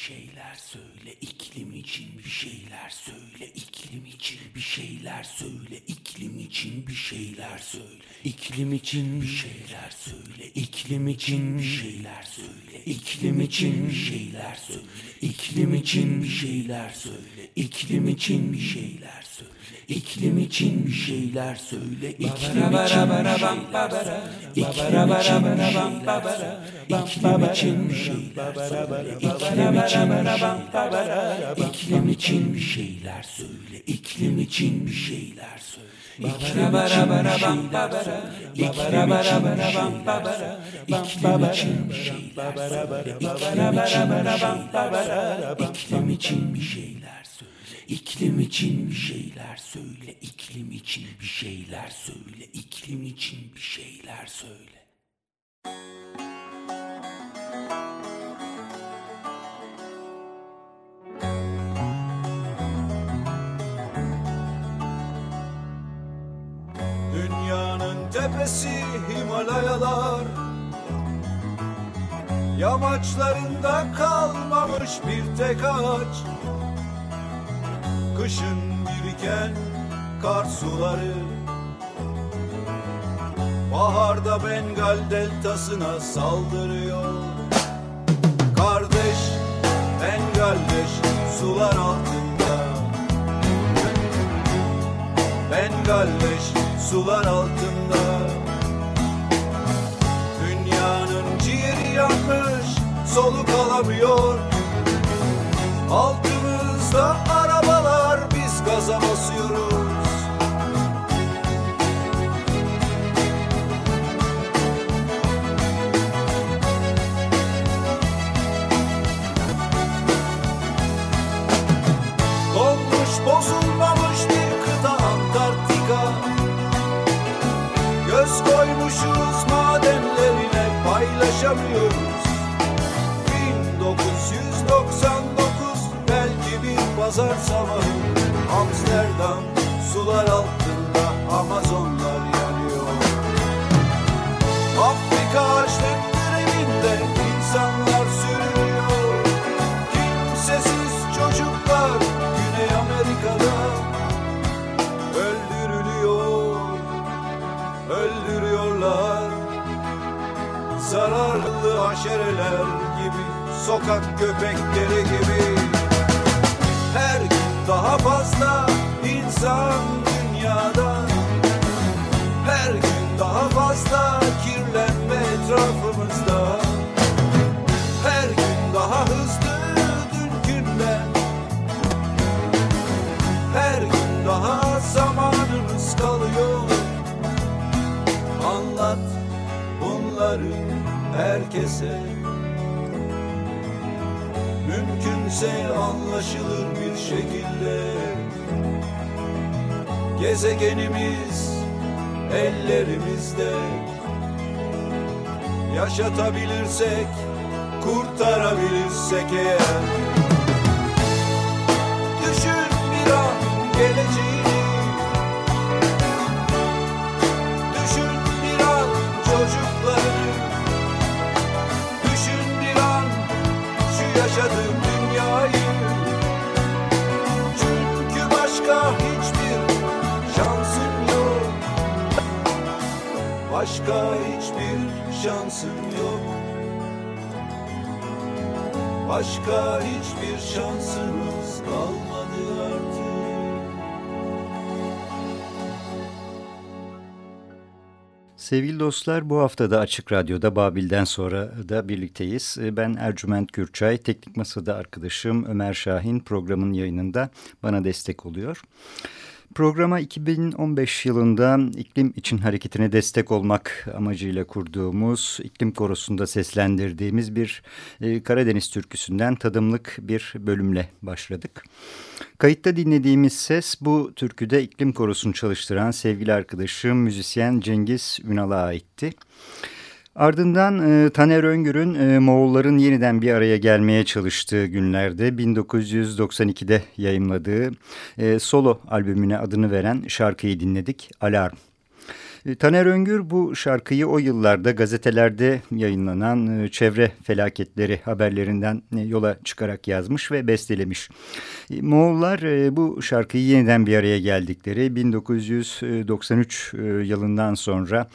şeyler söyle iklim için bir şeyler söyle iklim için bir şeyler söyle iklim için bir şeyler söyle iklim için bir şeyler söyle iklim için bir şeyler söyle iklim için bir şeyler söyle iklim için bir şeyler söyle iklim için bir şeyler söyle İklim için bir şeyler söyle, iklim için bir şeyler söyle, iklim için bir şeyler söyle, iklim için bir şeyler söyle, iklim için bir şeyler söyle, iklim için bir şeyler söyle, iklim için bir şeyler söyle. İklim için bir şeyler söyle, iklim için bir şeyler söyle, iklim için bir şeyler söyle, iklim için bir şeyler söyle, iklim için bir şeyler söyle iklim için bir şeyler söyle. Dünyanın tepesi Himalayalar Yamaçlarında kalmamış bir tek ağaç Kışın biriken kar suları. Baharda Bengal deltasına saldırıyor. Kardeş Bengaldeş sular altında. Bengaldeş sular altında. Dünyanın ciğeri yanmış soluk alamıyor. Biz gaza basıyoruz. Donmuş bozulmamış bir kıta Antarktika. Göz koymuşuz madenlerine paylaşamıyoruz. 1999 belki bir pazar sabahı Amsterdam sular altında Amazonlar yanıyor. Afrika açlık grevinde insanlar sürünüyor. Kimsesiz çocuklar Güney Amerika'da öldürülüyor. Öldürüyorlar. Zararlı haşereler gibi Sokak köpekleri gibi daha fazla insan dünyada. Her gün daha fazla kirlenme etrafımızda. Her gün daha hızlı dünkünden Her gün daha zamanımız kalıyor. Anlat bunları herkese Mümkünse anlaşılır bir şekilde. Gezegenimiz ellerimizde. Yaşatabilirsek, kurtarabilirsek eğer Başka hiçbir şansın yok Başka hiçbir şansımız kalmadı artık Sevgili dostlar bu hafta da Açık Radyo'da Babil'den sonra da birlikteyiz. Ben Ercüment Gürçay, teknik masada arkadaşım Ömer Şahin programın yayınında bana destek oluyor. Programa 2015 yılında iklim için hareketine destek olmak amacıyla kurduğumuz, iklim korosunda seslendirdiğimiz bir e, Karadeniz türküsünden tadımlık bir bölümle başladık. Kayıtta dinlediğimiz ses bu türküde iklim korosunu çalıştıran sevgili arkadaşım müzisyen Cengiz Ünal'a aitti. Ardından e, Taner Öngür'ün e, Moğolların yeniden bir araya gelmeye çalıştığı günlerde 1992'de yayımladığı e, solo albümüne adını veren şarkıyı dinledik Alarm. E, Taner Öngür bu şarkıyı o yıllarda gazetelerde yayınlanan e, çevre felaketleri haberlerinden e, yola çıkarak yazmış ve bestelemiş. Moğollar bu şarkıyı yeniden bir araya geldikleri 1993 yılından sonra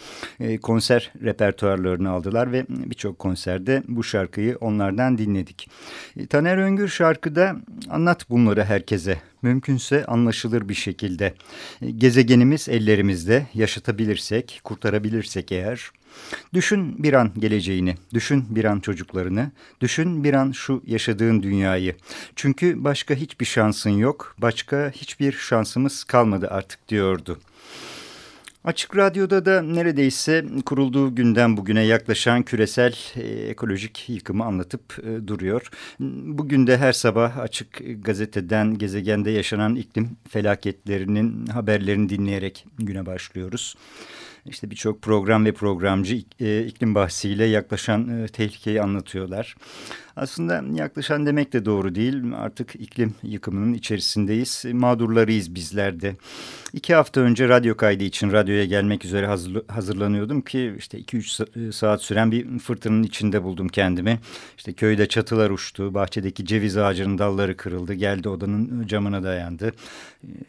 konser repertuarlarını aldılar ve birçok konserde bu şarkıyı onlardan dinledik. Taner Öngür şarkıda anlat bunları herkese mümkünse anlaşılır bir şekilde. Gezegenimiz ellerimizde yaşatabilirsek, kurtarabilirsek eğer... Düşün bir an geleceğini, düşün bir an çocuklarını, düşün bir an şu yaşadığın dünyayı. Çünkü başka hiçbir şansın yok, başka hiçbir şansımız kalmadı artık diyordu. Açık Radyo'da da neredeyse kurulduğu günden bugüne yaklaşan küresel e, ekolojik yıkımı anlatıp e, duruyor. Bugün de her sabah Açık Gazete'den gezegende yaşanan iklim felaketlerinin haberlerini dinleyerek güne başlıyoruz. İşte birçok program ve programcı e, iklim bahsiyle yaklaşan tehlikeyi anlatıyorlar. Aslında yaklaşan demek de doğru değil. Artık iklim yıkımının içerisindeyiz. Mağdurlarıyız bizler de. İki hafta önce radyo kaydı için radyoya gelmek üzere hazırlanıyordum ki işte iki üç saat süren bir fırtınanın içinde buldum kendimi. İşte köyde çatılar uçtu, bahçedeki ceviz ağacının dalları kırıldı, geldi odanın camına dayandı.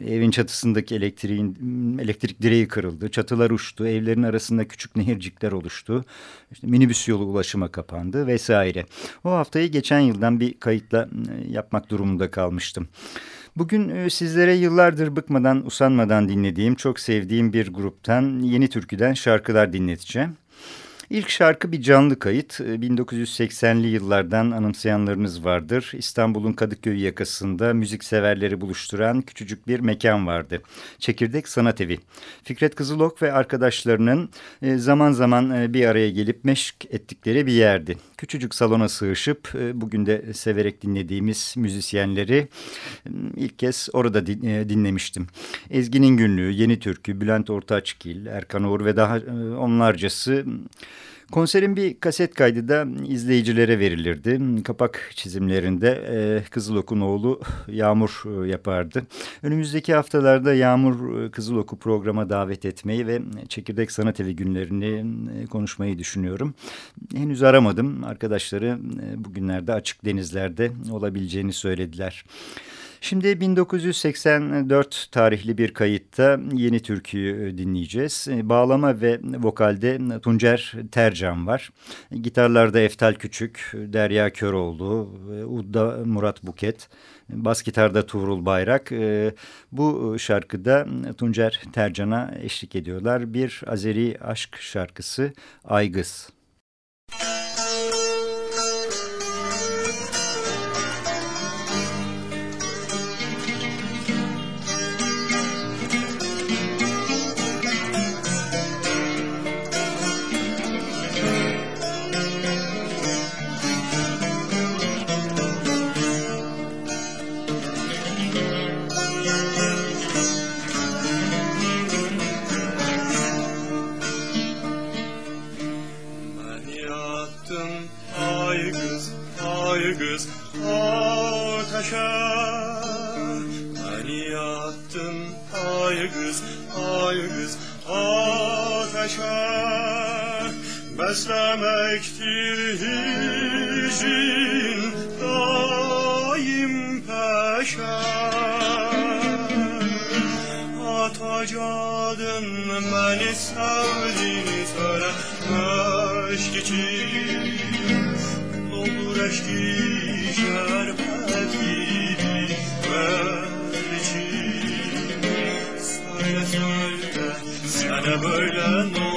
Evin çatısındaki elektriğin elektrik direği kırıldı, çatılar uçtu, evlerin arasında küçük nehircikler oluştu. İşte minibüs yolu ulaşıma kapandı vesaire. O haftayı geçen yıldan bir kayıtla yapmak durumunda kalmıştım. Bugün e, sizlere yıllardır bıkmadan, usanmadan dinlediğim, çok sevdiğim bir gruptan, yeni türküden şarkılar dinleteceğim. İlk şarkı bir canlı kayıt. 1980'li ee, yıllardan anımsayanlarınız vardır. İstanbul'un Kadıköy yakasında müzikseverleri buluşturan küçücük bir mekan vardı. Çekirdek Sanat Evi. Fikret Kızılok ve arkadaşlarının e, zaman zaman e, bir araya gelip meşk ettikleri bir yerdi. Küçücük salona sığışıp e, bugün de severek dinlediğimiz müzisyenleri ilk kez orada dinlemiştim. Ezgi'nin Günlüğü, Yeni Türkü, Bülent Ortaçgil, Erkan Uğur ve daha onlarcası Konserin bir kaset kaydı da izleyicilere verilirdi. Kapak çizimlerinde e, Kızılok'un oğlu Yağmur e, yapardı. Önümüzdeki haftalarda Yağmur e, Kızılok'u programa davet etmeyi ve Çekirdek Sanat Evi günlerini e, konuşmayı düşünüyorum. Henüz aramadım. Arkadaşları e, bugünlerde açık denizlerde olabileceğini söylediler. Şimdi 1984 tarihli bir kayıtta yeni türküyü e, dinleyeceğiz. E, bağlama ve vokalde Tuncer Tercan var. Gitarlarda Eftal Küçük, Derya Köroğlu, e, Udda Murat Buket, bas gitarda Tuğrul Bayrak. Bu şarkıda Tuncer Tercan'a eşlik ediyorlar. Bir Azeri aşk şarkısı Aygız. Beslemektir hicin daim peşe. Atacadın beni sevdiğini söyle Meşk için. Doldur eşki şerbet gibi için Söyle söyle sana böyle ne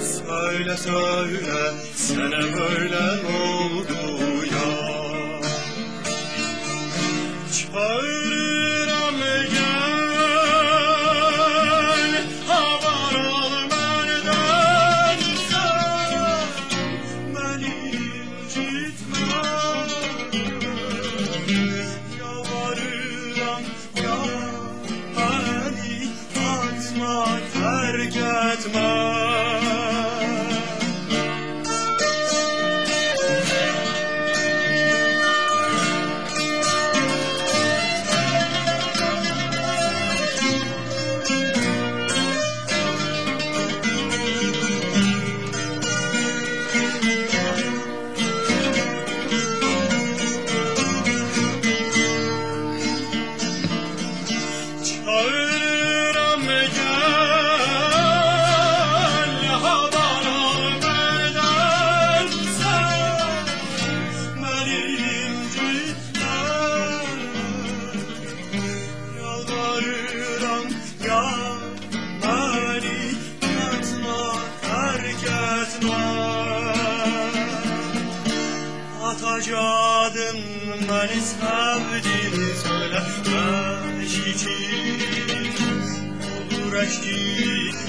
söyle söyle sana böyle oldu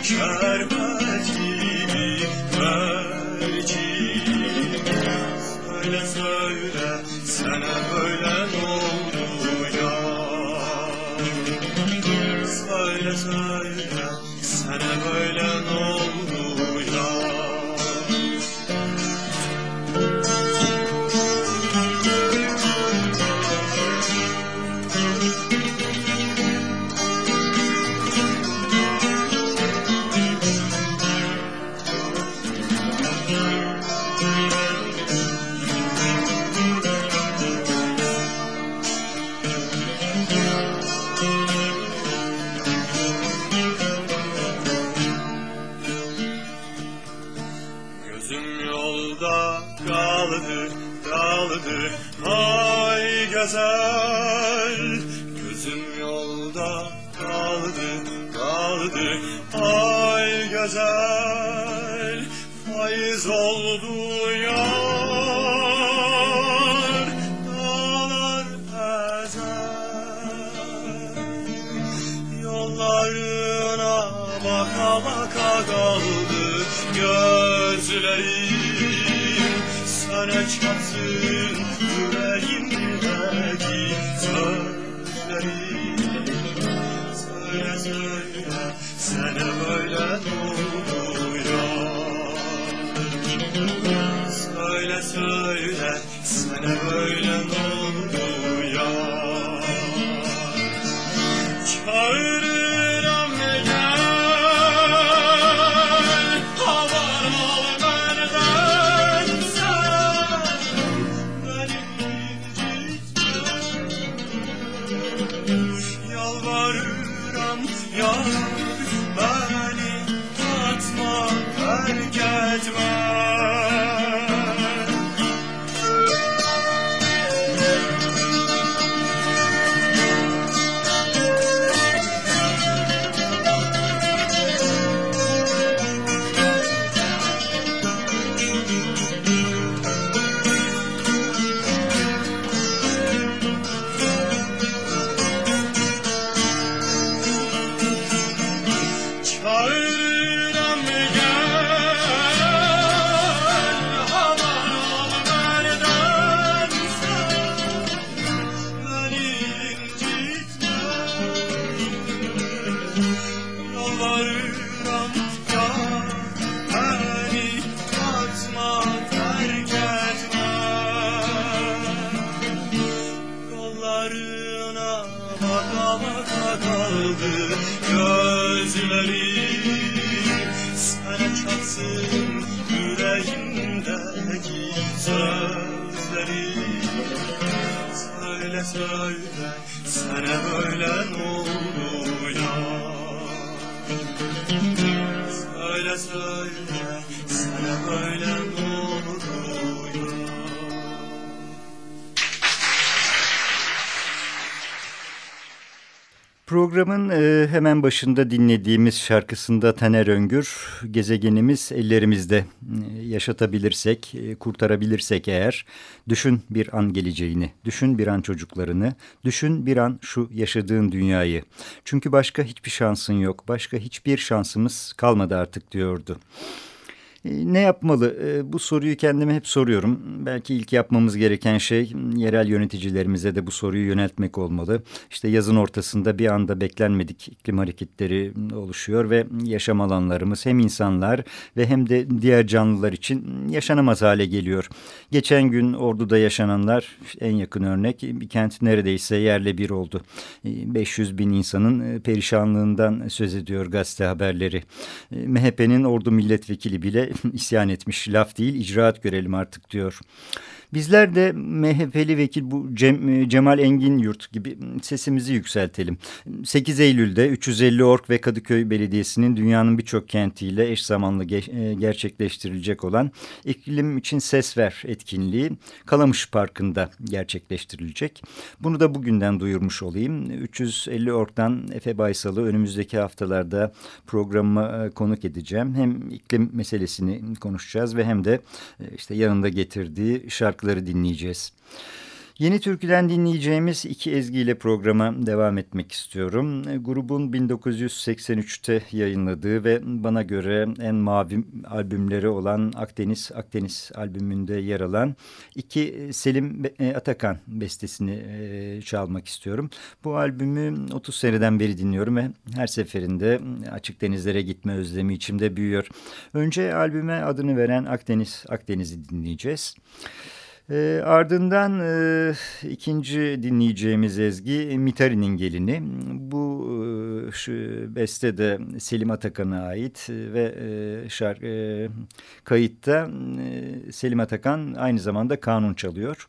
Şerbet gibi merci Söyle söyle sana böyle ne Sana çatsın yüreğimdeki sözlerim Söyle söyle sana böyle oluyor yüreğimdeki sözlerim Söyle söyle sana böyle oldu ya? Söyle söyle sana böyle oldu Programın e, hemen başında dinlediğimiz şarkısında Taner Öngür, gezegenimiz ellerimizde e, yaşatabilirsek, e, kurtarabilirsek eğer, düşün bir an geleceğini, düşün bir an çocuklarını, düşün bir an şu yaşadığın dünyayı. Çünkü başka hiçbir şansın yok, başka hiçbir şansımız kalmadı artık diyordu. E, Ne yapmalı? E, Bu soruyu kendime hep soruyorum. Belki ilk yapmamız gereken şey yerel yöneticilerimize de bu soruyu yöneltmek olmalı. İşte yazın ortasında bir anda beklenmedik iklim hareketleri oluşuyor ve yaşam alanlarımız hem insanlar ve hem de diğer canlılar için yaşanamaz hale geliyor. Geçen gün Ordu'da yaşananlar en yakın örnek bir kent neredeyse yerle bir oldu. E, 500 bin insanın e, perişanlığından söz ediyor gazete haberleri. MHP'nin Ordu milletvekili bile isyan etmiş. Laf değil icraat görelim artık diyor. Bizler de MHP'li vekil bu Cem, Cemal Engin Yurt gibi sesimizi yükseltelim. 8 Eylül'de 350 Ork ve Kadıköy Belediyesi'nin dünyanın birçok kentiyle eş zamanlı ge- gerçekleştirilecek olan iklim için ses ver etkinliği Kalamış Parkı'nda gerçekleştirilecek. Bunu da bugünden duyurmuş olayım. 350 Ork'tan Efe Baysal'ı önümüzdeki haftalarda programıma konuk edeceğim. Hem iklim meselesini konuşacağız ve hem de işte yanında getirdiği şarkıları dinleyeceğiz. Yeni Türkü'den dinleyeceğimiz iki ezgiyle programa devam etmek istiyorum. Grubun 1983'te yayınladığı ve bana göre en mavi albümleri olan Akdeniz Akdeniz albümünde yer alan iki Selim Atakan bestesini e, çalmak istiyorum. Bu albümü 30 seneden beri dinliyorum ve her seferinde açık denizlere gitme özlemi içimde büyüyor. Önce albüme adını veren Akdeniz Akdeniz'i dinleyeceğiz. E, ardından e, ikinci dinleyeceğimiz ezgi Mitari'nin gelini. Bu e, şu beste de Selim Atakan'a ait ve e, şarkı e, kayıtta e, Selim Atakan aynı zamanda kanun çalıyor.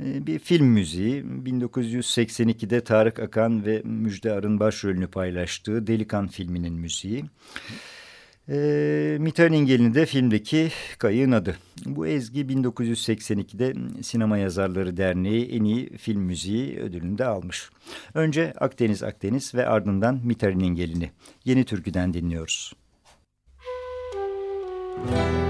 E, bir film müziği 1982'de Tarık Akan ve Müjde Arın başrolünü paylaştığı Delikan filminin müziği. E, Mitterling'in de filmdeki kayığın adı. Bu ezgi 1982'de Sinema Yazarları Derneği en iyi film müziği ödülünü de almış. Önce Akdeniz Akdeniz ve ardından Mitterling'in Yeni Türkü'den dinliyoruz. Müzik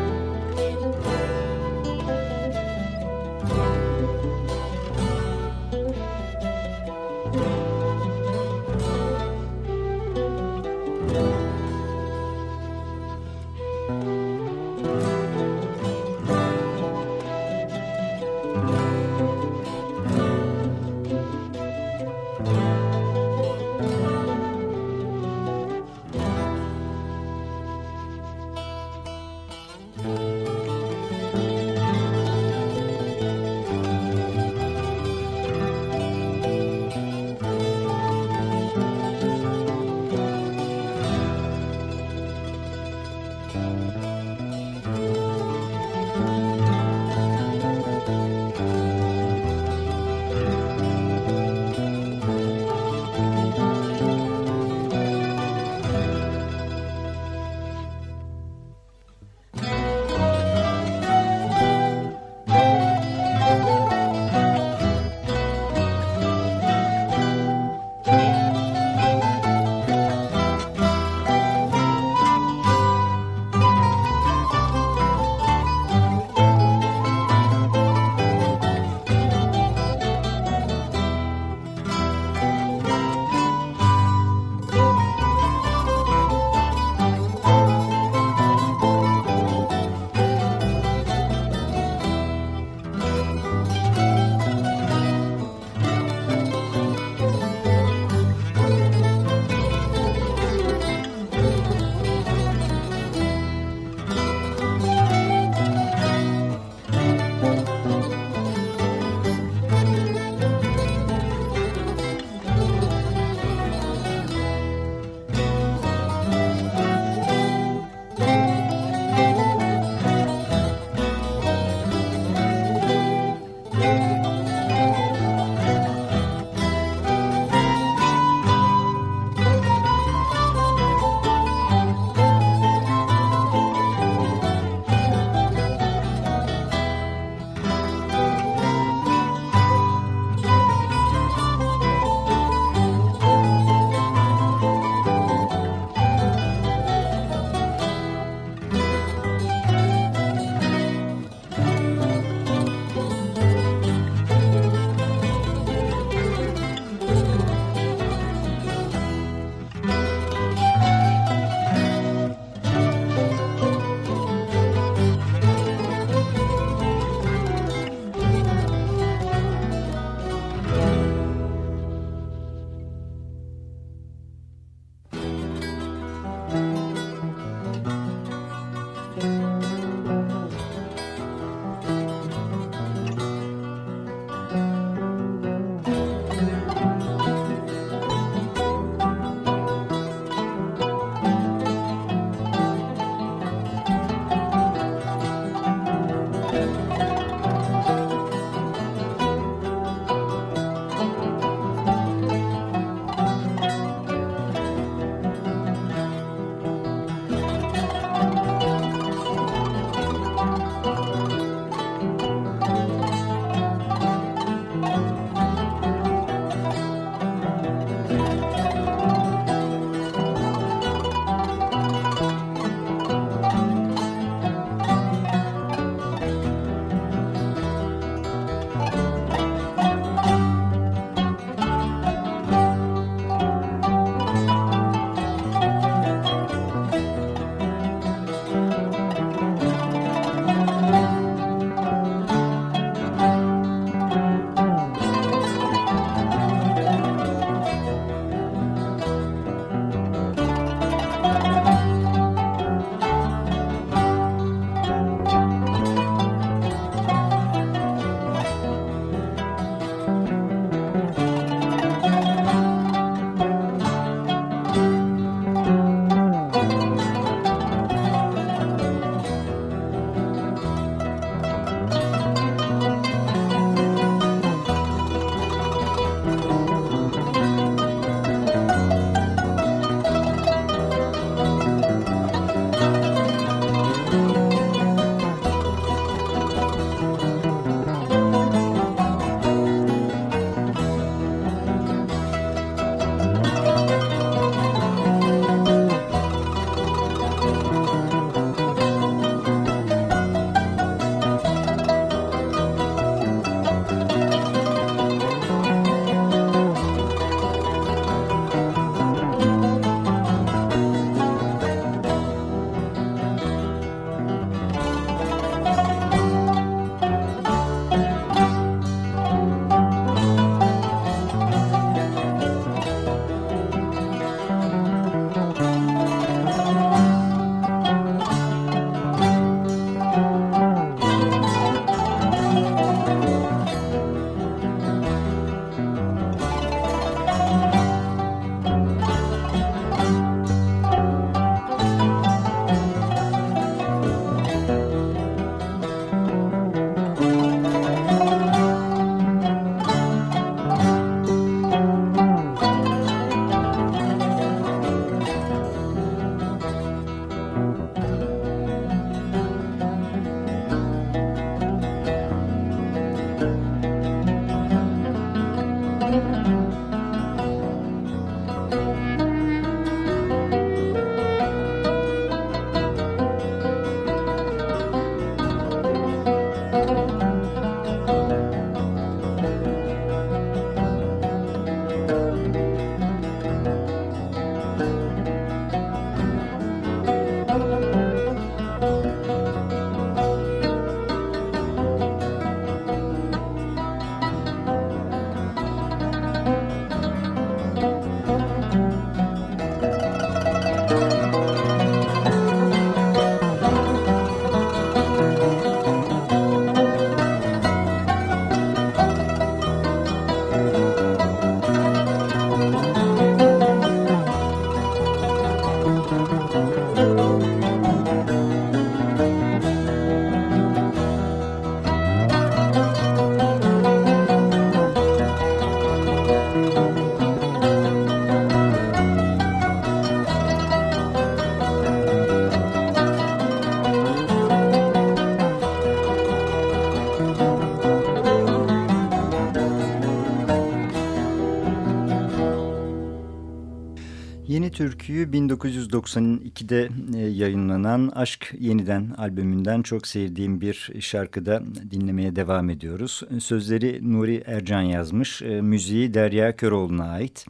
türküyü 1992'de e, yayınlanan Aşk Yeniden albümünden çok sevdiğim bir şarkıda dinlemeye devam ediyoruz. Sözleri Nuri Ercan yazmış, e, müziği Derya Köroğlu'na ait.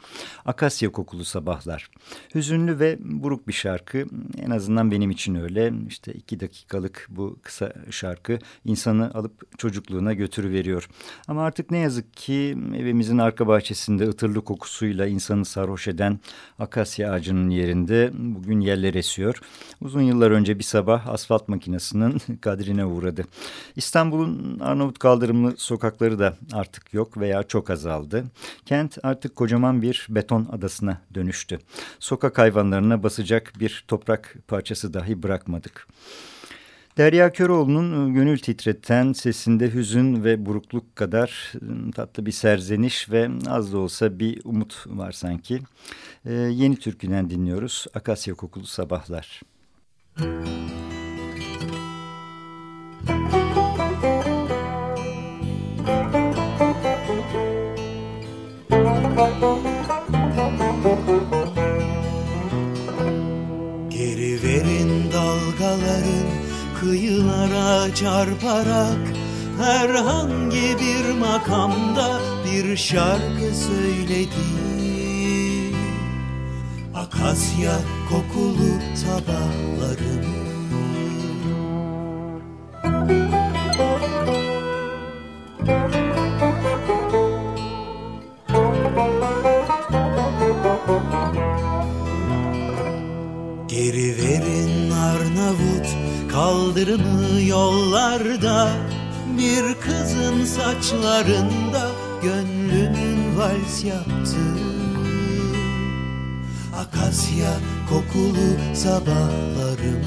Akasya kokulu sabahlar. Hüzünlü ve buruk bir şarkı, en azından benim için öyle. İşte iki dakikalık bu kısa şarkı insanı alıp çocukluğuna götürüveriyor. Ama artık ne yazık ki evimizin arka bahçesinde ıtırlı kokusuyla insanı sarhoş eden Akasya akasya ağacının yerinde bugün yerler esiyor. Uzun yıllar önce bir sabah asfalt makinesinin kadrine uğradı. İstanbul'un Arnavut kaldırımlı sokakları da artık yok veya çok azaldı. Kent artık kocaman bir beton adasına dönüştü. Sokak hayvanlarına basacak bir toprak parçası dahi bırakmadık. Derya Köroğlu'nun e, gönül titreten sesinde hüzün ve burukluk kadar e, tatlı bir serzeniş ve az da olsa bir umut var sanki. Ee, yeni türküden dinliyoruz. Akasya Kokulu Sabahlar. Geri kıyılara çarparak Herhangi bir makamda bir şarkı söyledi. Akasya kokulu sabahlarım kaldırımı yollarda Bir kızın saçlarında gönlümün vals yaptı. Akasya kokulu sabahlarım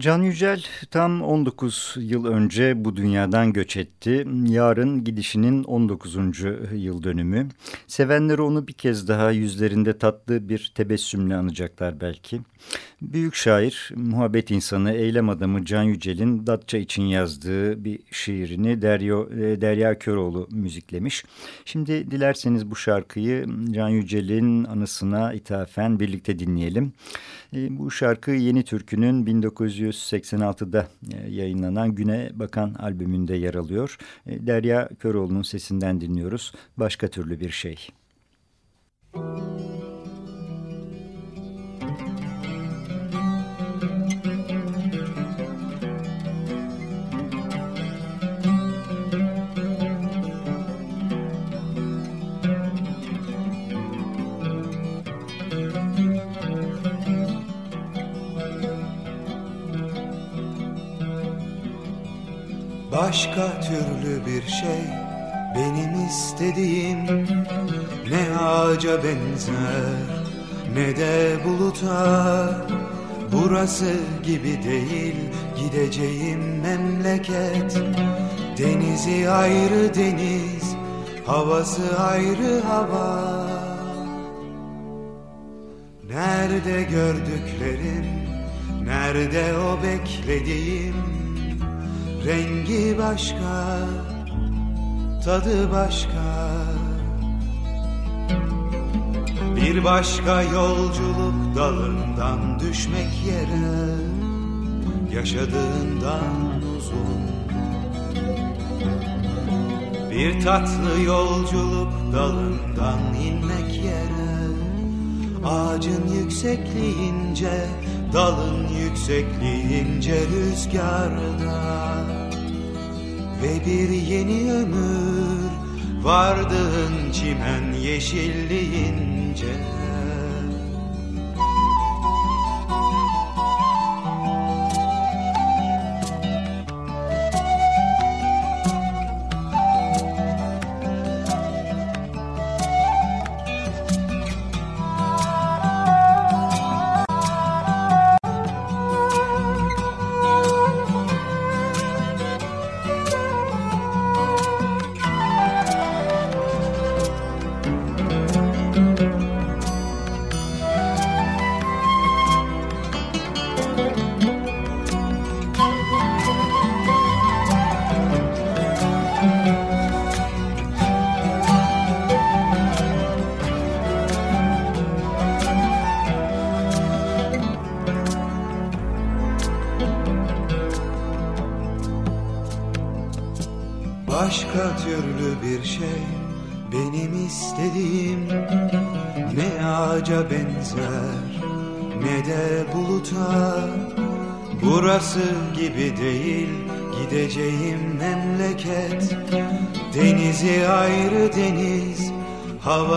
Can Yücel tam 19 yıl önce bu dünyadan göç etti. Yarın gidişinin 19. yıl dönümü. Sevenleri onu bir kez daha yüzlerinde tatlı bir tebessümle anacaklar belki. Büyük şair, muhabbet insanı, eylem adamı Can Yücel'in Datça için yazdığı bir şiirini Derya, e, Derya Köroğlu müziklemiş. Şimdi dilerseniz bu şarkıyı Can Yücel'in anısına ithafen birlikte dinleyelim. E, bu şarkı Yeni Türkü'nün 1986'da e, yayınlanan Güne Bakan albümünde yer alıyor. Derya Köroğlu'nun sesinden dinliyoruz. Başka türlü bir şey. Müzik Başka türlü bir şey. Benim istediğim Ne ağaca benzer ne de buluta. Burası gibi değil gideceğim memleket. Denizi ayrı deniz, havası ayrı hava. Nerede gördüklerim, nerede o beklediğim Rengi başka, tadı başka. Bir başka yolculuk dalından düşmek yere Yaşadığından uzun. Bir tatlı yolculuk dalından inmek yere Ağacın yüksekliğince Dalın yüksekliğince rüzgarda. Ve bir yeni ömür Vardığın çimen yeşilliğince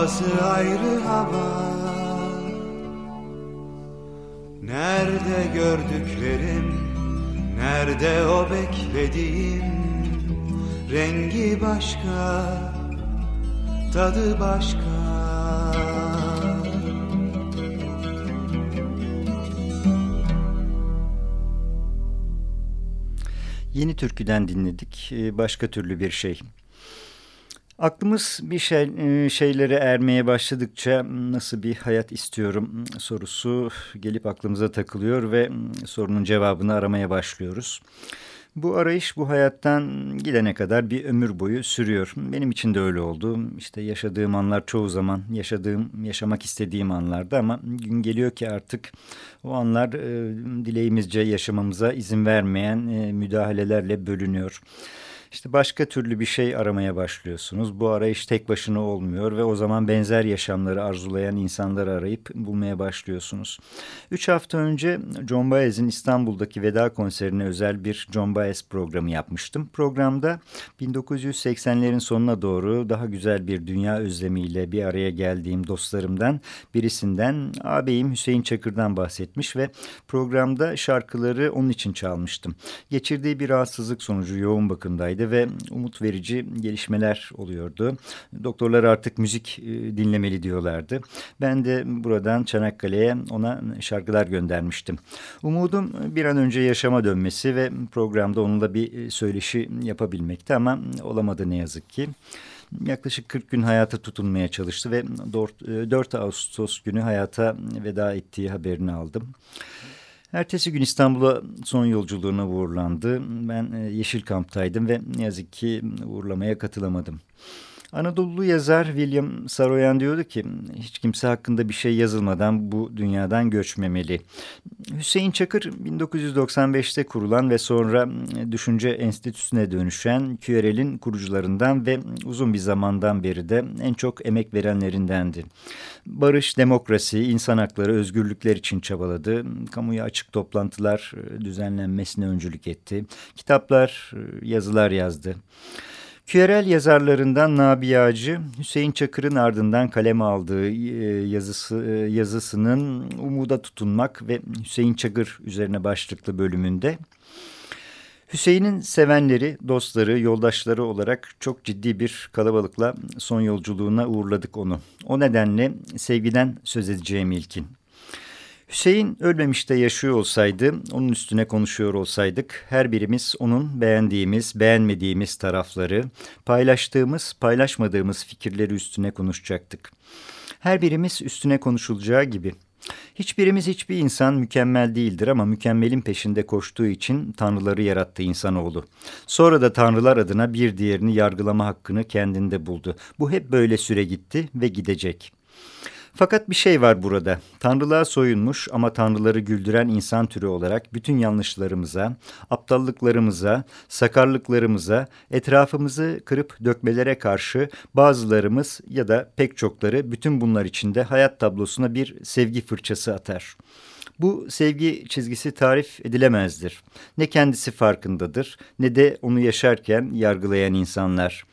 havası ayrı hava Nerede gördüklerim, nerede o beklediğim Rengi başka, tadı başka Yeni türküden dinledik. Ee, başka türlü bir şey. Aklımız bir şey, e, şeylere ermeye başladıkça nasıl bir hayat istiyorum sorusu gelip aklımıza takılıyor ve sorunun cevabını aramaya başlıyoruz. Bu arayış bu hayattan gidene kadar bir ömür boyu sürüyor. Benim için de öyle oldu. İşte yaşadığım anlar çoğu zaman yaşadığım, yaşamak istediğim anlarda ama gün geliyor ki artık o anlar e, dileğimizce yaşamamıza izin vermeyen e, müdahalelerle bölünüyor. İşte başka türlü bir şey aramaya başlıyorsunuz. Bu arayış tek başına olmuyor ve o zaman benzer yaşamları arzulayan insanları arayıp bulmaya başlıyorsunuz. Üç hafta önce John Baez'in İstanbul'daki veda konserine özel bir John Baez programı yapmıştım. Programda 1980'lerin sonuna doğru daha güzel bir dünya özlemiyle bir araya geldiğim dostlarımdan birisinden ağabeyim Hüseyin Çakır'dan bahsetmiş ve programda şarkıları onun için çalmıştım. Geçirdiği bir rahatsızlık sonucu yoğun bakımdaydı ve umut verici gelişmeler oluyordu. Doktorlar artık müzik e, dinlemeli diyorlardı. Ben de buradan Çanakkale'ye ona şarkılar göndermiştim. Umudum bir an önce yaşama dönmesi ve programda onunla bir e, söyleşi yapabilmekti ama olamadı ne yazık ki yaklaşık 40 gün hayata tutunmaya çalıştı ve 4 e, Ağustos günü hayata veda ettiği haberini aldım. Ertesi gün İstanbul'a son yolculuğuna uğurlandı. Ben e, Yeşil Kamp'taydım ve ne yazık ki uğurlamaya katılamadım. Anadolu yazar William Saroyan diyordu ki hiç kimse hakkında bir şey yazılmadan bu dünyadan göçmemeli. Hüseyin Çakır 1995'te kurulan ve sonra Düşünce Enstitüsü'ne dönüşen QRL'in kurucularından ve uzun bir zamandan beri de en çok emek verenlerindendi. Barış, demokrasi, insan hakları, özgürlükler için çabaladı. Kamuya açık toplantılar düzenlenmesine öncülük etti. Kitaplar, yazılar yazdı. QRL yazarlarından Nabiyacı, Hüseyin Çakır'ın ardından kaleme aldığı e, yazısı, e, yazısının Umuda Tutunmak ve Hüseyin Çakır üzerine başlıklı bölümünde Hüseyin'in sevenleri, dostları, yoldaşları olarak çok ciddi bir kalabalıkla son yolculuğuna uğurladık onu. O nedenle sevgiden söz edeceğim ilkin. Hüseyin ölmemiş de yaşıyor olsaydı, onun üstüne konuşuyor olsaydık, her birimiz onun beğendiğimiz, beğenmediğimiz tarafları, paylaştığımız, paylaşmadığımız fikirleri üstüne konuşacaktık. Her birimiz üstüne konuşulacağı gibi. Hiçbirimiz hiçbir insan mükemmel değildir ama mükemmelin peşinde koştuğu için tanrıları yarattı insanoğlu. Sonra da tanrılar adına bir diğerini yargılama hakkını kendinde buldu. Bu hep böyle süre gitti ve gidecek. Fakat bir şey var burada. Tanrılığa soyunmuş ama tanrıları güldüren insan türü olarak bütün yanlışlarımıza, aptallıklarımıza, sakarlıklarımıza, etrafımızı kırıp dökmelere karşı bazılarımız ya da pek çokları bütün bunlar içinde hayat tablosuna bir sevgi fırçası atar. Bu sevgi çizgisi tarif edilemezdir. Ne kendisi farkındadır ne de onu yaşarken yargılayan insanlar.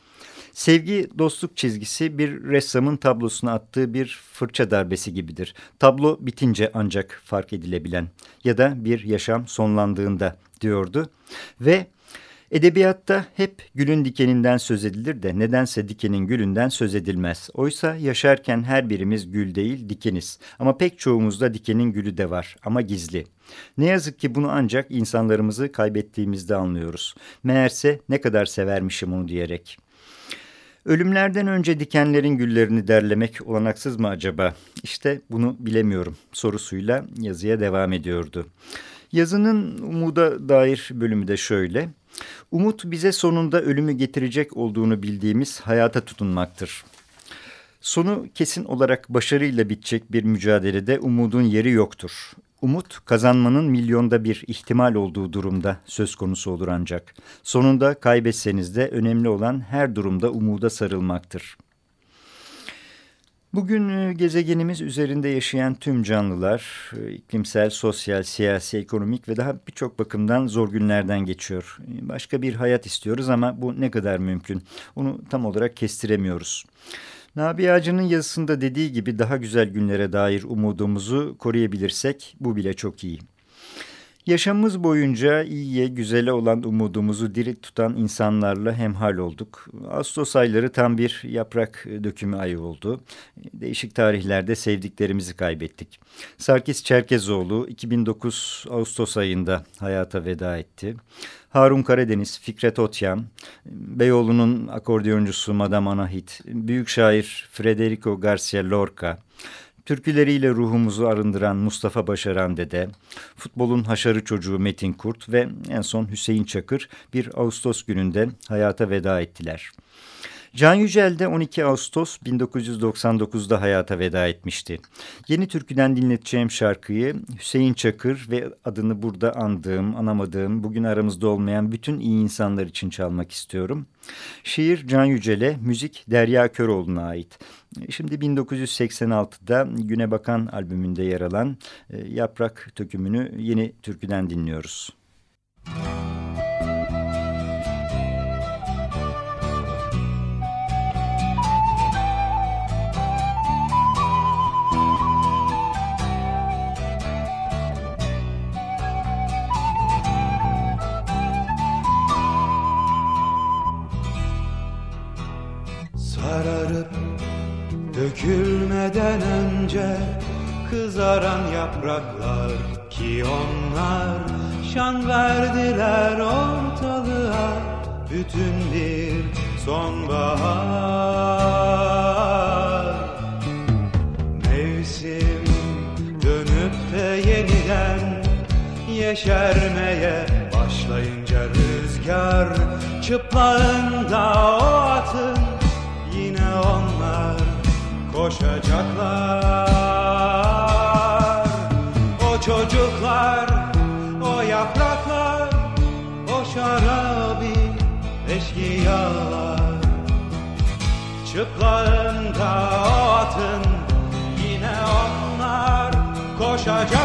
Sevgi dostluk çizgisi bir ressamın tablosuna attığı bir fırça darbesi gibidir. Tablo bitince ancak fark edilebilen ya da bir yaşam sonlandığında diyordu ve Edebiyatta hep gülün dikeninden söz edilir de nedense dikenin gülünden söz edilmez. Oysa yaşarken her birimiz gül değil dikeniz. Ama pek çoğumuzda dikenin gülü de var ama gizli. Ne yazık ki bunu ancak insanlarımızı kaybettiğimizde anlıyoruz. Meğerse ne kadar severmişim onu diyerek. Ölümlerden önce dikenlerin güllerini derlemek olanaksız mı acaba? İşte bunu bilemiyorum sorusuyla yazıya devam ediyordu. Yazının umuda dair bölümü de şöyle. Umut bize sonunda ölümü getirecek olduğunu bildiğimiz hayata tutunmaktır. Sonu kesin olarak başarıyla bitecek bir mücadelede umudun yeri yoktur. Umut kazanmanın milyonda bir ihtimal olduğu durumda söz konusu olur ancak. Sonunda kaybetseniz de önemli olan her durumda umuda sarılmaktır. Bugün e, gezegenimiz üzerinde yaşayan tüm canlılar e, iklimsel, sosyal, siyasi, ekonomik ve daha birçok bakımdan zor günlerden geçiyor. E, başka bir hayat istiyoruz ama bu ne kadar mümkün? Onu tam olarak kestiremiyoruz. Nabi Ağacı'nın yazısında dediği gibi daha güzel günlere dair umudumuzu koruyabilirsek bu bile çok iyi. Yaşamımız boyunca iyiye, güzele olan umudumuzu diri tutan insanlarla hemhal olduk. Ağustos ayları tam bir yaprak dökümü ayı oldu. Değişik tarihlerde sevdiklerimizi kaybettik. Sarkis Çerkezoğlu 2009 Ağustos ayında hayata veda etti. Harun Karadeniz, Fikret Otyan, Beyoğlu'nun akordeoncusu Madame Anahit, büyük şair Federico Garcia Lorca, Türküleriyle ruhumuzu arındıran Mustafa Başaran Dede, futbolun haşarı çocuğu Metin Kurt ve en son Hüseyin Çakır bir Ağustos gününde hayata veda ettiler. Can Yücel de 12 Ağustos 1999'da hayata veda etmişti. Yeni türküden dinleteceğim şarkıyı Hüseyin Çakır ve adını burada andığım, anamadığım, bugün aramızda olmayan bütün iyi insanlar için çalmak istiyorum. Şiir Can Yücel'e, müzik Derya Köroğlu'na ait. Şimdi 1986'da Güne Bakan albümünde yer alan e, Yaprak Tökümünü yeni türküden dinliyoruz. Müzik Dökülmeden önce kızaran yapraklar ki onlar şan verdiler ortalığa bütün bir sonbahar. Mevsim dönüp de yeniden yeşermeye başlayınca rüzgar çıplağında o atın koşacaklar. O çocuklar, o yapraklar, o şarabi eşkıyalar. Çıplağında o atın yine onlar koşacaklar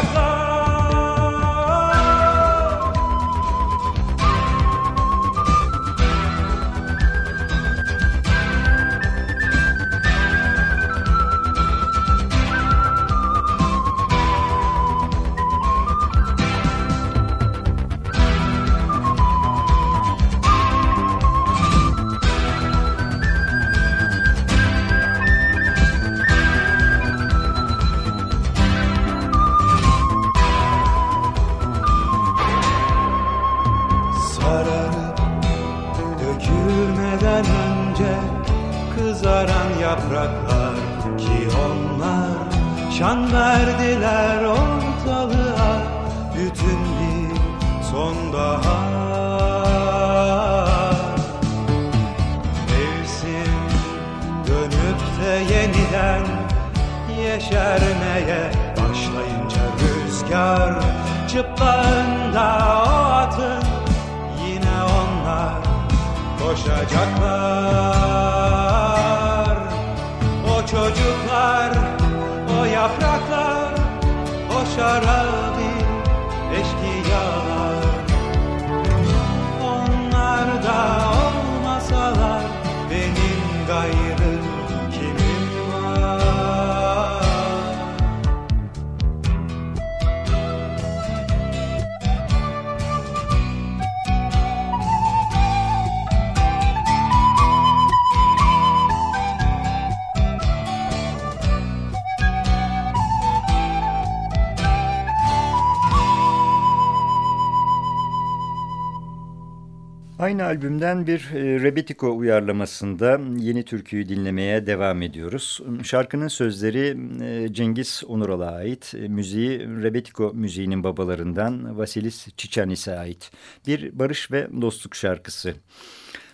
Aynı albümden bir e, Rebetiko uyarlamasında yeni türküyü dinlemeye devam ediyoruz. Şarkının sözleri e, Cengiz Onural'a ait, e, müziği Rebetiko müziğinin babalarından Vasilis Çiçanis'e ait. Bir barış ve dostluk şarkısı.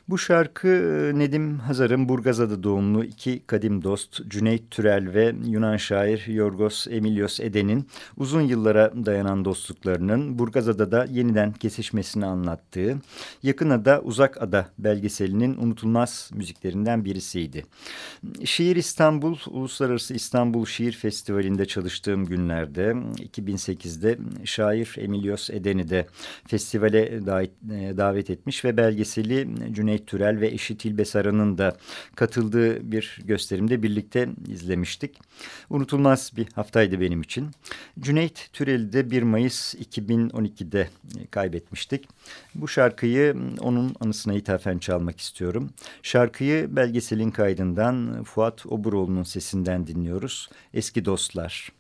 Bu şarkı e, Nedim Hazar'ın Burgazada doğumlu iki kadim dost Cüneyt Türel ve Yunan şair Yorgos Emilios Eden'in uzun yıllara dayanan dostluklarının Burgazada'da yeniden kesişmesini anlattığı Yakın Ada Uzak Ada belgeselinin unutulmaz müziklerinden birisiydi. Şiir İstanbul Uluslararası İstanbul Şiir Festivali'nde çalıştığım günlerde 2008'de şair Emilios Eden'i de festivale davet etmiş ve belgeseli Cüneyt Cüneyt Türel ve eşi Tilbe da katıldığı bir gösterimde birlikte izlemiştik. Unutulmaz bir haftaydı benim için. Cüneyt Türel'i de 1 Mayıs 2012'de kaybetmiştik. Bu şarkıyı onun anısına ithafen çalmak istiyorum. Şarkıyı belgeselin kaydından Fuat Oburoğlu'nun sesinden dinliyoruz. Eski Dostlar.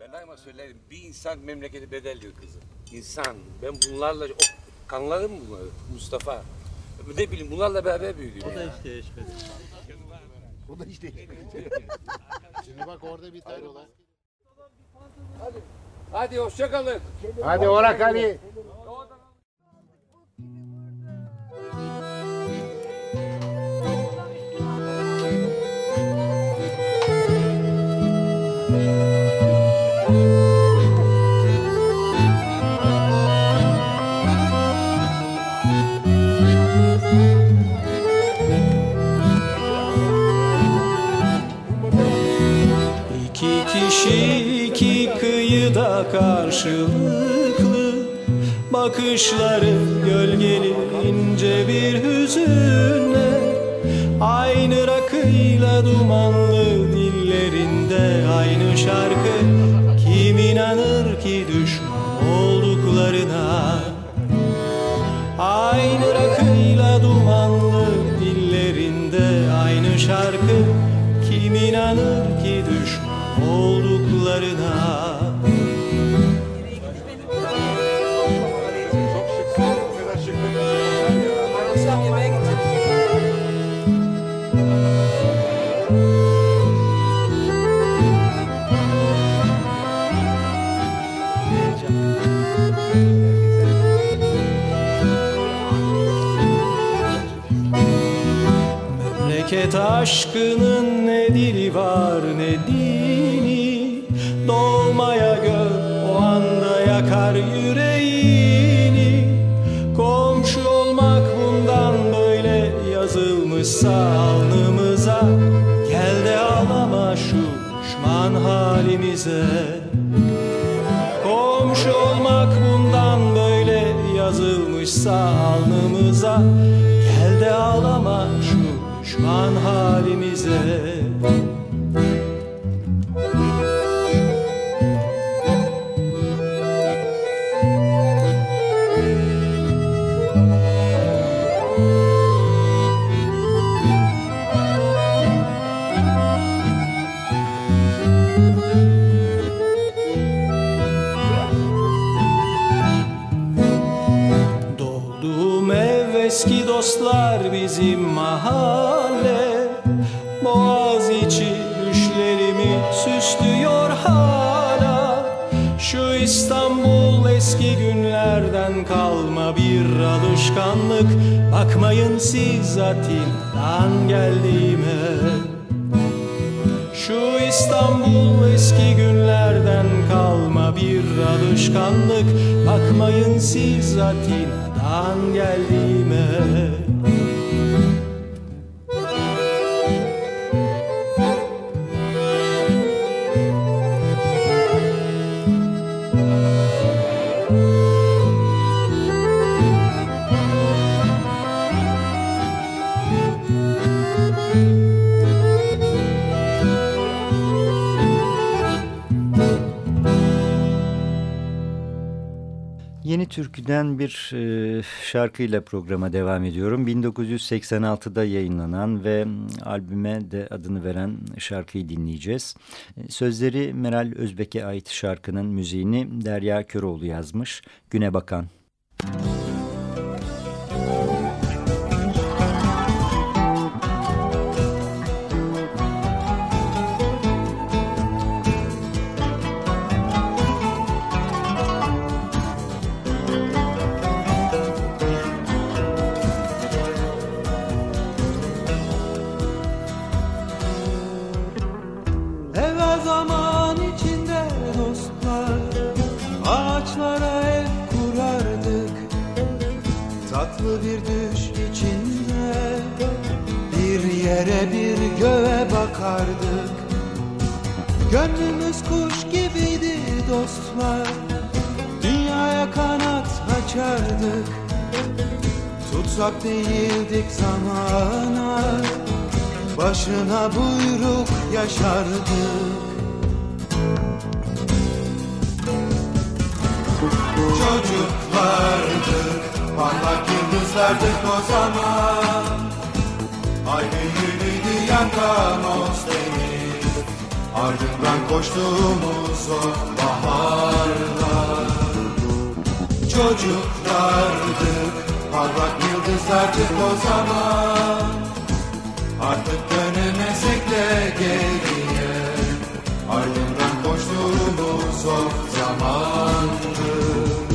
Ben daima söylerim bir insan memleketi bedelliyor kızım. İnsan. Ben bunlarla o kanlarım bunları Mustafa. Ne bileyim bunlarla beraber büyüdüm. O da hiç değişmedi. O da hiç değişmedi. Şimdi bak orada bir tane olan. Hadi. Hadi hoşça kalın. Hadi orak hadi. Bakışları gölgeli aşkının düşman halimize dostlar bizim mahalle Boğaz içi düşlerimi süslüyor hala. Şu İstanbul eski günlerden kalma bir alışkanlık. Bakmayın siz Atina'dan geldiğime. Şu İstanbul eski günlerden kalma bir alışkanlık. Bakmayın siz Atina'dan geldiğime Türkü'den bir e, şarkıyla programa devam ediyorum. 1986'da yayınlanan ve albüme de adını veren şarkıyı dinleyeceğiz. E, sözleri Meral Özbek'e ait şarkının müziğini Derya Köroğlu yazmış. Güne Bakan. Müzik yaşardık Çocuklardık Parlak yıldızlardık o zaman. Aynı yürüdü yakamoz Ardından koştuğumuz o baharlar Çocuklardık, parlak yıldızlardık o zaman. Artık de geriye. Ardından koştuğumuz o zamandı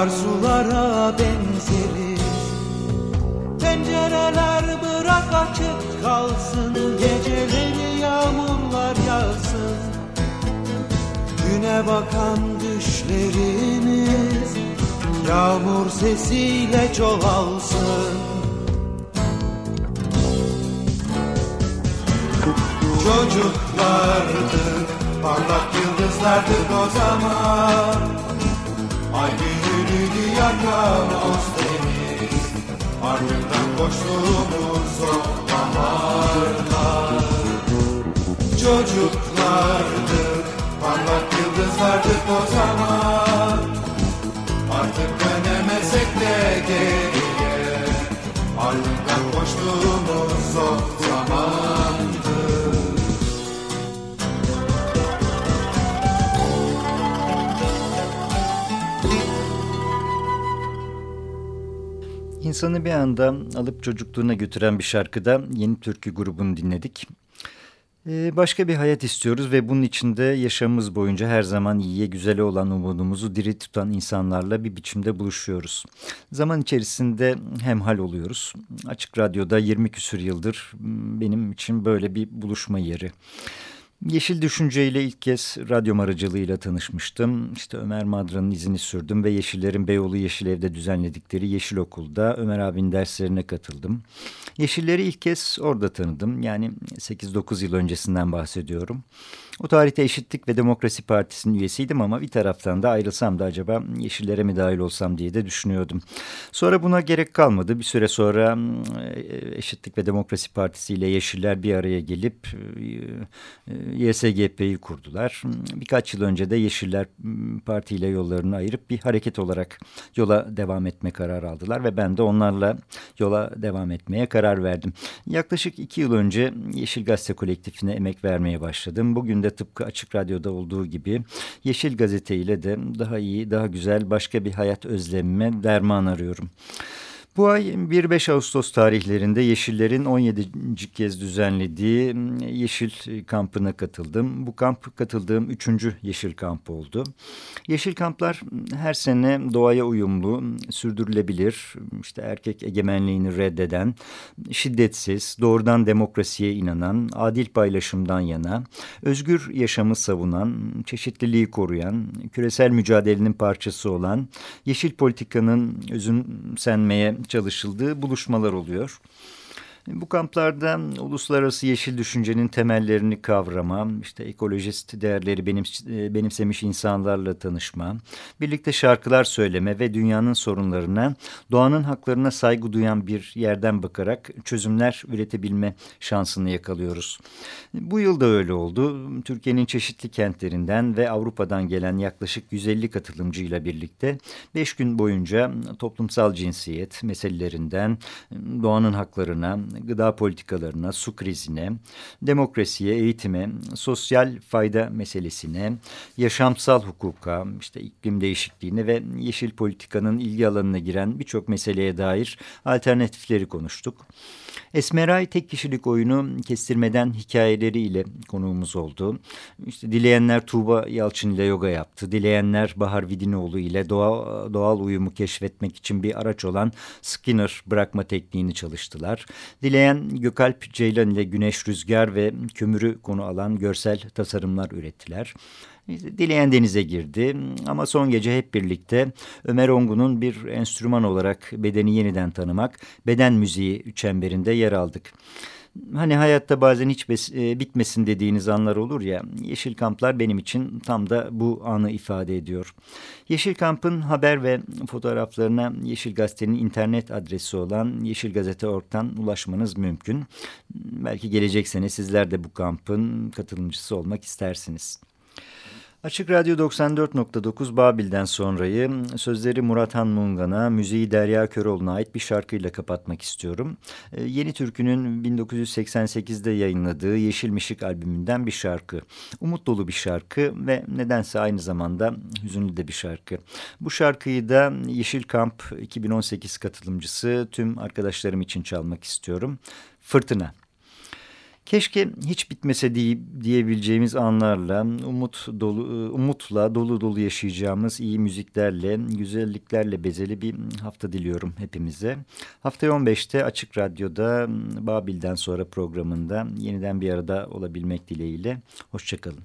akarsulara benzeriz Pencereler bırak açık kalsın Geceleri yağmurlar yağsın. Güne bakan düşlerimiz Yağmur sesiyle çoğalsın. Çocuklardık, parlak yıldızlardık o zaman büyülüydü yakamoz deniz. Ardından koştuğumuz o damarlar Çocuklardık Parlak yıldızlardık o zaman. Artık dönemesek de geriye. Ardından koştuğumuz o İnsanı bir anda alıp çocukluğuna götüren bir şarkıda Yeni Türkü grubunu dinledik. Ee, başka bir hayat istiyoruz ve bunun içinde yaşamımız boyunca her zaman iyiye güzele olan umudumuzu diri tutan insanlarla bir biçimde buluşuyoruz. Zaman içerisinde hemhal oluyoruz. Açık Radyo'da 20 küsür yıldır benim için böyle bir buluşma yeri. Yeşil Düşünce ile ilk kez radyo aracılığıyla tanışmıştım. İşte Ömer Madra'nın izini sürdüm ve Yeşillerin Beyoğlu Yeşil Ev'de düzenledikleri Yeşil Okul'da Ömer abinin derslerine katıldım. Yeşilleri ilk kez orada tanıdım. Yani 8-9 yıl öncesinden bahsediyorum. O tarihte Eşitlik ve Demokrasi Partisi'nin üyesiydim ama bir taraftan da ayrılsam da acaba Yeşillere mi dahil olsam diye de düşünüyordum. Sonra buna gerek kalmadı. Bir süre sonra e, Eşitlik ve Demokrasi Partisi ile Yeşiller bir araya gelip e, YSGP'yi kurdular. Birkaç yıl önce de Yeşiller Parti ile yollarını ayırıp bir hareket olarak yola devam etme kararı aldılar ve ben de onlarla yola devam etmeye karar verdim. Yaklaşık iki yıl önce Yeşil Gazete kolektifine emek vermeye başladım. Bugün de tıpkı Açık Radyo'da olduğu gibi Yeşil Gazete ile de daha iyi, daha güzel başka bir hayat özlemime derman arıyorum. Bu ay 1-5 Ağustos tarihlerinde Yeşillerin 17. kez düzenlediği Yeşil kampına katıldım. Bu kamp katıldığım 3. Yeşil kamp oldu. Yeşil kamplar her sene doğaya uyumlu, sürdürülebilir, işte erkek egemenliğini reddeden, şiddetsiz, doğrudan demokrasiye inanan, adil paylaşımdan yana, özgür yaşamı savunan, çeşitliliği koruyan, küresel mücadelenin parçası olan, yeşil politikanın özümsenmeye çalışıldığı buluşmalar oluyor. Bu kamplarda uluslararası yeşil düşüncenin temellerini kavrama, işte ekolojist değerleri benim, e, benimsemiş insanlarla tanışma, birlikte şarkılar söyleme ve dünyanın sorunlarına, doğanın haklarına saygı duyan bir yerden bakarak çözümler üretebilme şansını yakalıyoruz. Bu yıl da öyle oldu. Türkiye'nin çeşitli kentlerinden ve Avrupa'dan gelen yaklaşık 150 katılımcıyla birlikte 5 gün boyunca toplumsal cinsiyet meselelerinden doğanın haklarına, gıda politikalarına, su krizine, demokrasiye, eğitime, sosyal fayda meselesine, yaşamsal hukuka, işte iklim değişikliğine ve yeşil politikanın ilgi alanına giren birçok meseleye dair alternatifleri konuştuk. Esmeray tek kişilik oyunu kestirmeden hikayeleriyle konuğumuz oldu. İşte dileyenler Tuğba Yalçın ile yoga yaptı. Dileyenler Bahar Vidinoğlu ile doğa, doğal uyumu keşfetmek için bir araç olan Skinner bırakma tekniğini çalıştılar. Dileyen Gökalp Ceylan ile güneş, rüzgar ve kömürü konu alan görsel tasarımlar ürettiler. Dileyen denize girdi ama son gece hep birlikte Ömer Ongun'un bir enstrüman olarak bedeni yeniden tanımak, beden müziği çemberinde yer aldık. Hani hayatta bazen hiç bes, e, bitmesin dediğiniz anlar olur ya, Yeşil Kamplar benim için tam da bu anı ifade ediyor. Yeşil Kamp'ın haber ve fotoğraflarına Yeşil Gazete'nin internet adresi olan yeşilgazete.org'dan ulaşmanız mümkün. Belki gelecek sene sizler de bu kampın katılımcısı olmak istersiniz. Açık Radyo 94.9 Babil'den sonrayı sözleri Murat Han Mungan'a, müziği Derya Köroğlu'na ait bir şarkıyla kapatmak istiyorum. Ee, Yeni Türkü'nün 1988'de yayınladığı Yeşil Mişik albümünden bir şarkı. Umut dolu bir şarkı ve nedense aynı zamanda hüzünlü de bir şarkı. Bu şarkıyı da Yeşil Kamp 2018 katılımcısı tüm arkadaşlarım için çalmak istiyorum. Fırtına. Keşke hiç bitmese diye, diyebileceğimiz anlarla, umut dolu, umutla dolu dolu yaşayacağımız iyi müziklerle, güzelliklerle bezeli bir hafta diliyorum hepimize. Hafta 15'te Açık Radyo'da Babil'den sonra programında yeniden bir arada olabilmek dileğiyle. Hoşçakalın.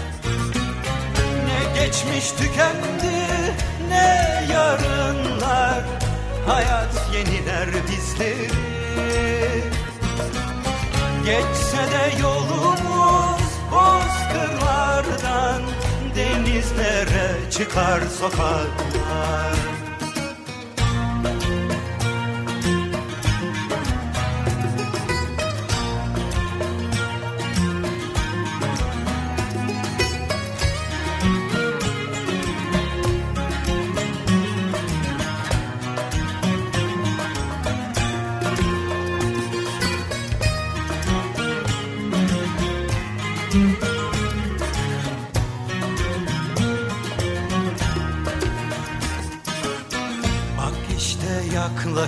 geçmiş tükendi ne yarınlar? Hayat yeniler bizleri. Geçse de yolumuz bozkırlardan Denizlere çıkar sokaklar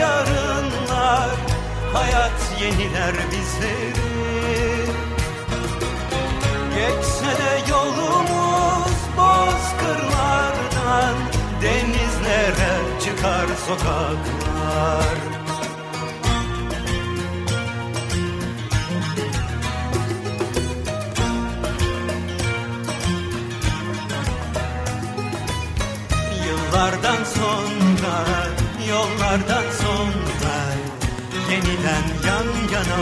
yarınlar Hayat yeniler bizleri. Geçse de yolumuz bozkırlardan Denizlere çıkar sokaklar. Yıllardan sonra, yollardan sonra Yeniden yan yana